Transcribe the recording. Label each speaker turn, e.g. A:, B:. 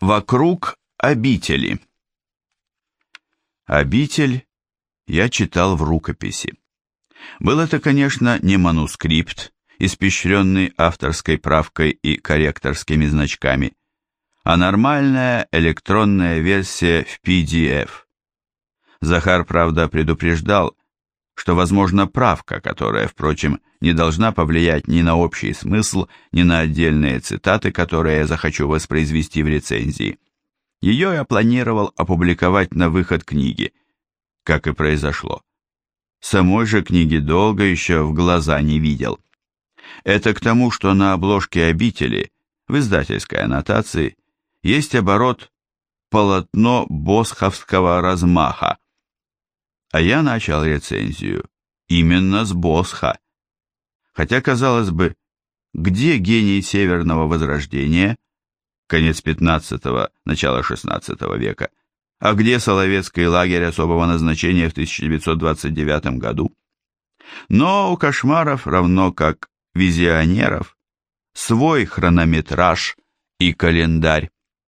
A: Вокруг обители. Обитель я читал в рукописи. Был это, конечно, не манускрипт, испещренный авторской правкой и корректорскими значками, а нормальная электронная версия в PDF. Захар, правда, предупреждал, что возможна правка, которая, впрочем, не должна повлиять ни на общий смысл, ни на отдельные цитаты, которые я захочу воспроизвести в рецензии. Ее я планировал опубликовать на выход книги, как и произошло. Самой же книги долго еще в глаза не видел. Это к тому, что на обложке обители, в издательской аннотации, есть оборот «Полотно босховского размаха». А я начал рецензию именно с Босха. Хотя, казалось бы, где гений Северного Возрождения, конец 15-го, начало 16 века, а где Соловецкий лагерь особого назначения в 1929 году? Но у кошмаров, равно как визионеров, свой хронометраж и календарь.